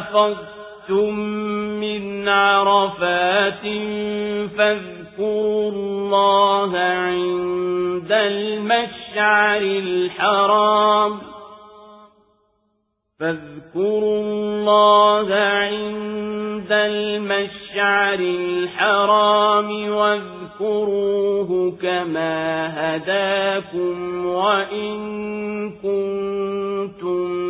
أفضتم من عرفات فاذكروا الله عند المشعر الحرام فاذكروا الله عند المشعر الحرام واذكروه كما هداكم وإن كنتم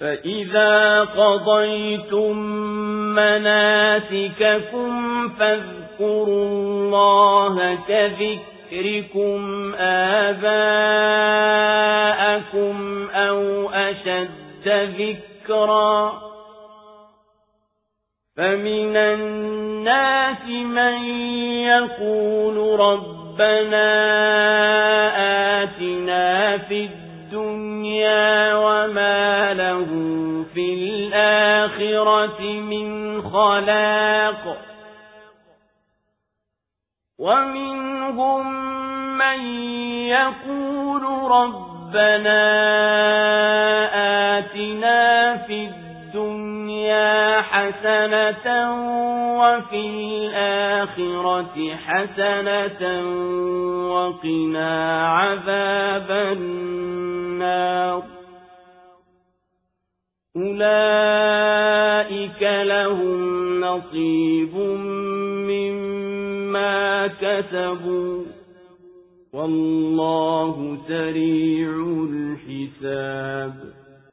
فإذا قضيتم مناسككم فاذكروا الله كذكركم آباءكم أو أشد ذكرًا فمن الناس من يقول ربنا آتنا في الدنيا الآخرة من خلاق ومنهم من يقول ربنا آتنا في الدنيا حسنة وفي الآخرة حسنة وقنا عذاب النار أولئك لهم نصيب مما كسبوا والله سريع الحساب